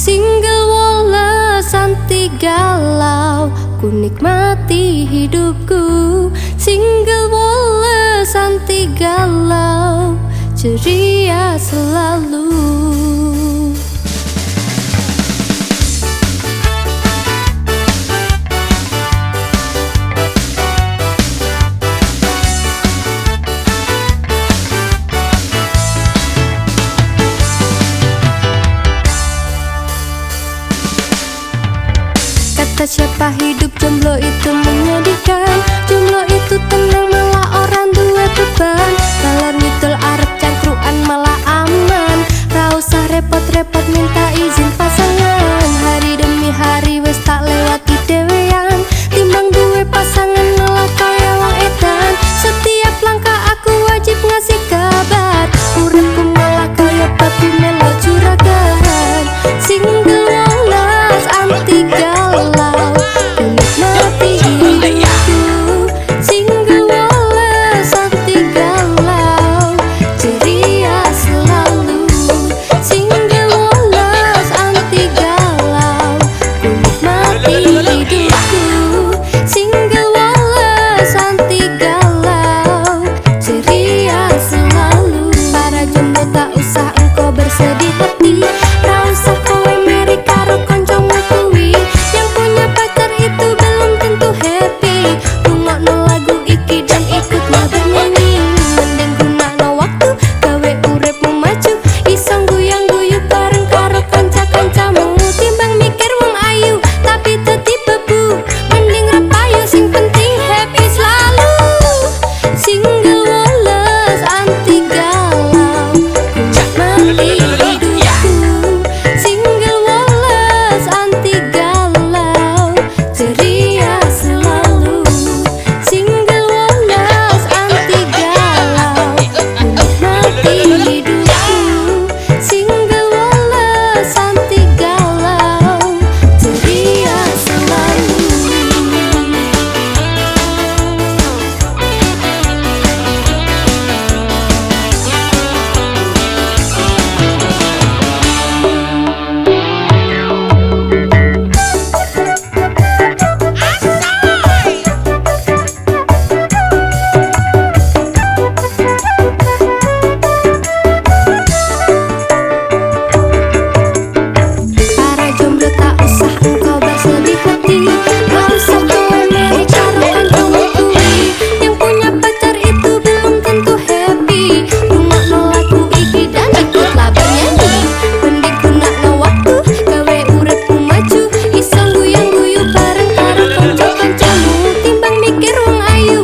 Single wolesan galau Ku nikmati hidupku. Single wolesan galau Ceria selalu. Kenapa hidup jomblo itu menyedihkan? Jomblo itu tenang malah orang dua beban. Kalau nyutul arep cangkruan malah aman. Rausah repot-repot minta izin pas pikir wong ayu